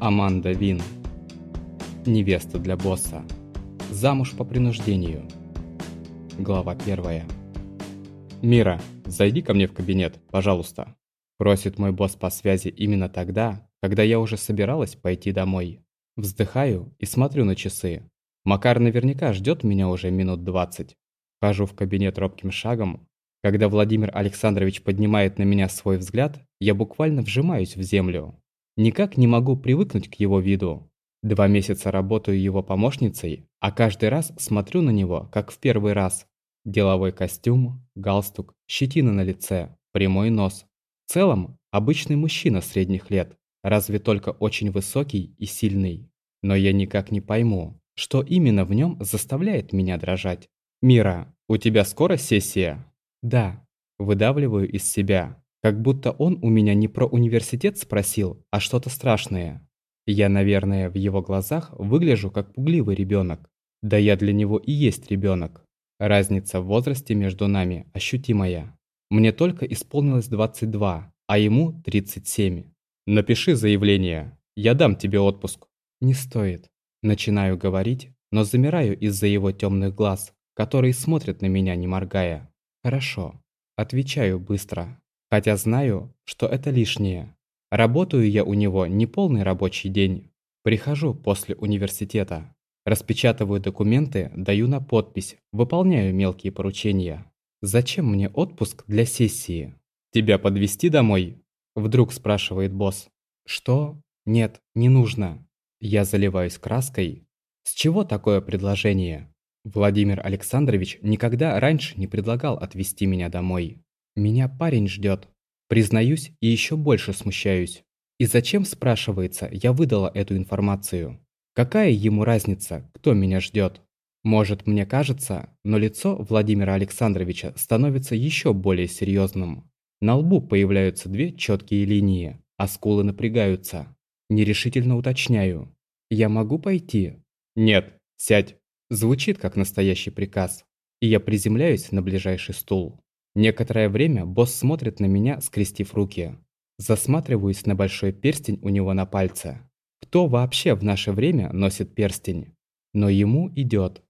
Аманда Вин. Невеста для босса. Замуж по принуждению. Глава первая. «Мира, зайди ко мне в кабинет, пожалуйста», – просит мой босс по связи именно тогда, когда я уже собиралась пойти домой. Вздыхаю и смотрю на часы. Макар наверняка ждет меня уже минут двадцать. Хожу в кабинет робким шагом. Когда Владимир Александрович поднимает на меня свой взгляд, я буквально вжимаюсь в землю. Никак не могу привыкнуть к его виду. Два месяца работаю его помощницей, а каждый раз смотрю на него, как в первый раз. Деловой костюм, галстук, щетина на лице, прямой нос. В целом, обычный мужчина средних лет, разве только очень высокий и сильный. Но я никак не пойму, что именно в нем заставляет меня дрожать. «Мира, у тебя скоро сессия?» «Да». Выдавливаю из себя, как будто он у меня не про университет спросил, а что-то страшное. Я, наверное, в его глазах выгляжу как пугливый ребенок. Да я для него и есть ребенок. Разница в возрасте между нами ощутимая. Мне только исполнилось 22, а ему 37. Напиши заявление. Я дам тебе отпуск. Не стоит. Начинаю говорить, но замираю из-за его темных глаз, которые смотрят на меня, не моргая. Хорошо. Отвечаю быстро. Хотя знаю, что это лишнее. Работаю я у него не полный рабочий день. Прихожу после университета. Распечатываю документы, даю на подпись, выполняю мелкие поручения. Зачем мне отпуск для сессии? Тебя подвести домой? Вдруг спрашивает босс. Что? Нет, не нужно. Я заливаюсь краской. С чего такое предложение? Владимир Александрович никогда раньше не предлагал отвезти меня домой. Меня парень ждет. Признаюсь и еще больше смущаюсь. И зачем, спрашивается, я выдала эту информацию? Какая ему разница, кто меня ждет? Может, мне кажется, но лицо Владимира Александровича становится еще более серьезным. На лбу появляются две четкие линии, а скулы напрягаются. Нерешительно уточняю. «Я могу пойти?» «Нет, сядь». Звучит как настоящий приказ. И я приземляюсь на ближайший стул. Некоторое время босс смотрит на меня, скрестив руки. Засматриваюсь на большой перстень у него на пальце. Кто вообще в наше время носит перстень? Но ему идет.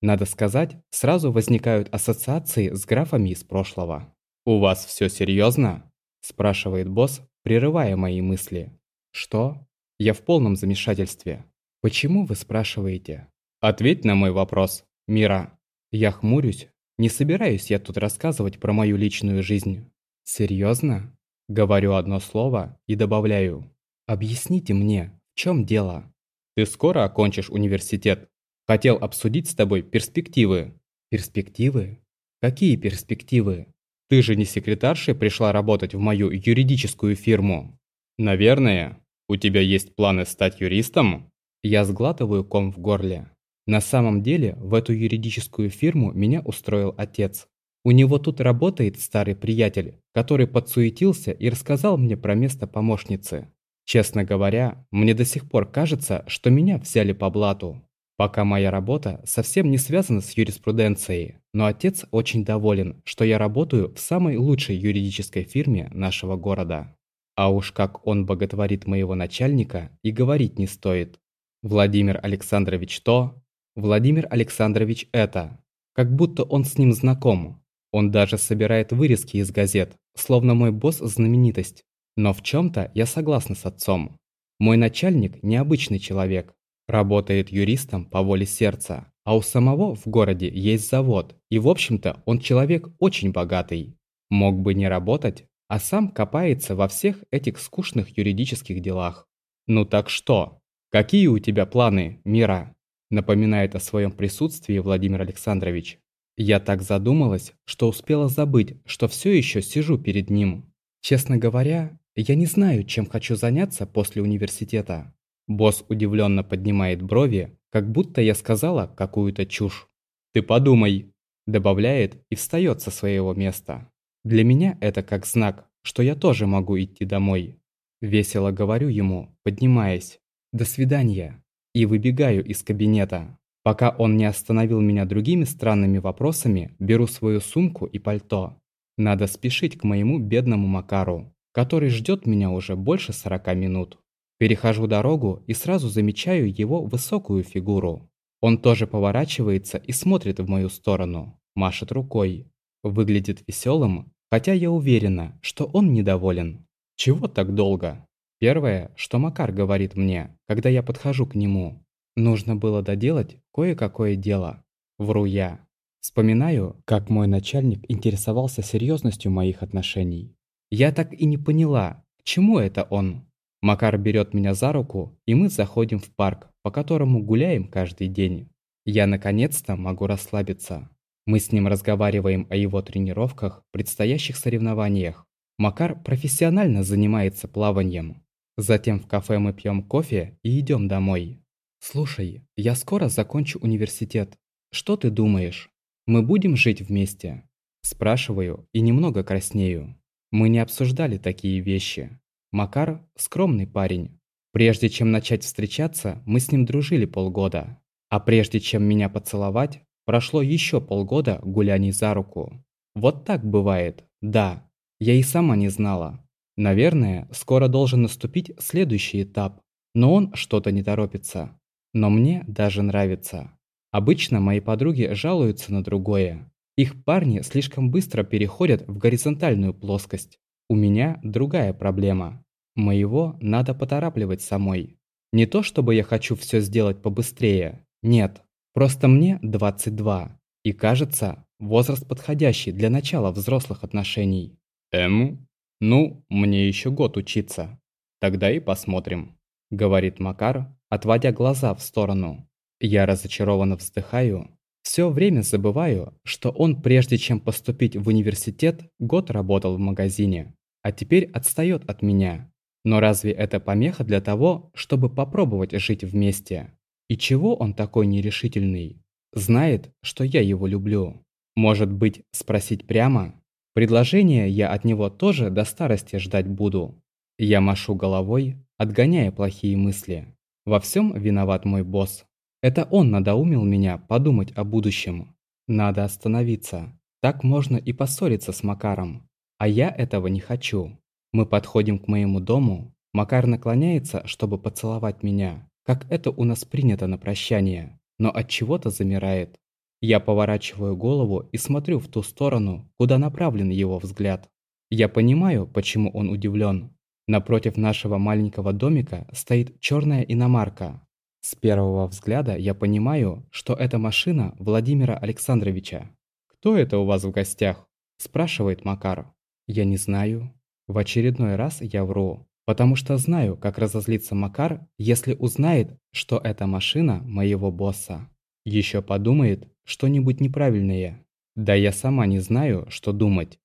Надо сказать, сразу возникают ассоциации с графами из прошлого. «У вас все серьезно? спрашивает босс, прерывая мои мысли. «Что?» Я в полном замешательстве. «Почему вы спрашиваете?» «Ответь на мой вопрос, Мира». Я хмурюсь, не собираюсь я тут рассказывать про мою личную жизнь. Серьезно? Говорю одно слово и добавляю. Объясните мне, в чем дело? Ты скоро окончишь университет. Хотел обсудить с тобой перспективы. Перспективы? Какие перспективы? Ты же не секретаршей пришла работать в мою юридическую фирму. Наверное, у тебя есть планы стать юристом? Я сглатываю ком в горле. На самом деле, в эту юридическую фирму меня устроил отец. У него тут работает старый приятель, который подсуетился и рассказал мне про место помощницы. Честно говоря, мне до сих пор кажется, что меня взяли по блату. Пока моя работа совсем не связана с юриспруденцией, но отец очень доволен, что я работаю в самой лучшей юридической фирме нашего города. А уж как он боготворит моего начальника и говорить не стоит. Владимир Александрович то, Владимир Александрович это. Как будто он с ним знаком. Он даже собирает вырезки из газет, словно мой босс знаменитость. Но в чем-то я согласна с отцом. Мой начальник необычный человек. Работает юристом по воле сердца. А у самого в городе есть завод. И в общем-то он человек очень богатый. Мог бы не работать, а сам копается во всех этих скучных юридических делах. Ну так что? Какие у тебя планы, Мира? Напоминает о своем присутствии Владимир Александрович. Я так задумалась, что успела забыть, что все еще сижу перед ним. Честно говоря, я не знаю, чем хочу заняться после университета. Босс удивленно поднимает брови, как будто я сказала какую-то чушь. «Ты подумай», – добавляет и встает со своего места. Для меня это как знак, что я тоже могу идти домой. Весело говорю ему, поднимаясь. «До свидания» и выбегаю из кабинета. Пока он не остановил меня другими странными вопросами, беру свою сумку и пальто. Надо спешить к моему бедному Макару, который ждет меня уже больше 40 минут. Перехожу дорогу и сразу замечаю его высокую фигуру. Он тоже поворачивается и смотрит в мою сторону, машет рукой. Выглядит веселым, хотя я уверена, что он недоволен. Чего так долго? Первое, что Макар говорит мне, когда я подхожу к нему. Нужно было доделать кое-какое дело. Вру я. Вспоминаю, как мой начальник интересовался серьезностью моих отношений. Я так и не поняла, к чему это он. Макар берет меня за руку, и мы заходим в парк, по которому гуляем каждый день. Я наконец-то могу расслабиться. Мы с ним разговариваем о его тренировках, предстоящих соревнованиях. Макар профессионально занимается плаванием. Затем в кафе мы пьем кофе и идем домой. «Слушай, я скоро закончу университет. Что ты думаешь? Мы будем жить вместе?» Спрашиваю и немного краснею. Мы не обсуждали такие вещи. Макар – скромный парень. Прежде чем начать встречаться, мы с ним дружили полгода. А прежде чем меня поцеловать, прошло еще полгода гуляний за руку. Вот так бывает, да. Я и сама не знала. Наверное, скоро должен наступить следующий этап, но он что-то не торопится. Но мне даже нравится. Обычно мои подруги жалуются на другое. Их парни слишком быстро переходят в горизонтальную плоскость. У меня другая проблема. Моего надо поторапливать самой. Не то чтобы я хочу все сделать побыстрее. Нет. Просто мне 22. И кажется, возраст подходящий для начала взрослых отношений. Эм? Ну, мне еще год учиться. Тогда и посмотрим. Говорит Макар, отводя глаза в сторону. Я разочарованно вздыхаю все время забываю, что он, прежде чем поступить в университет, год работал в магазине, а теперь отстает от меня. Но разве это помеха для того, чтобы попробовать жить вместе? И чего он такой нерешительный? Знает, что я его люблю. Может быть, спросить прямо? Предложение я от него тоже до старости ждать буду. Я машу головой, отгоняя плохие мысли. Во всем виноват мой босс. Это он надоумил меня подумать о будущем. Надо остановиться. Так можно и поссориться с Макаром. А я этого не хочу. Мы подходим к моему дому. Макар наклоняется, чтобы поцеловать меня, как это у нас принято на прощание, но от чего-то замирает. Я поворачиваю голову и смотрю в ту сторону, куда направлен его взгляд. Я понимаю, почему он удивлен. Напротив нашего маленького домика стоит черная иномарка, с первого взгляда я понимаю, что это машина Владимира Александровича. «Кто это у вас в гостях?» – спрашивает Макар. «Я не знаю». В очередной раз я вру, потому что знаю, как разозлится Макар, если узнает, что это машина моего босса. Еще подумает что-нибудь неправильное. Да я сама не знаю, что думать.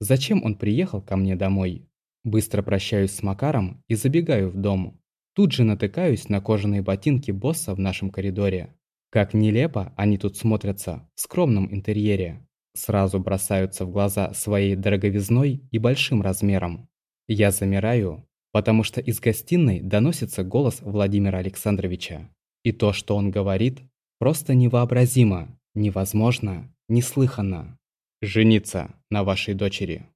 Зачем он приехал ко мне домой? Быстро прощаюсь с Макаром и забегаю в дом. Тут же натыкаюсь на кожаные ботинки босса в нашем коридоре. Как нелепо они тут смотрятся в скромном интерьере. Сразу бросаются в глаза своей дороговизной и большим размером. Я замираю, потому что из гостиной доносится голос Владимира Александровича. И то, что он говорит, просто невообразимо, невозможно, неслыханно. «Жениться на вашей дочери».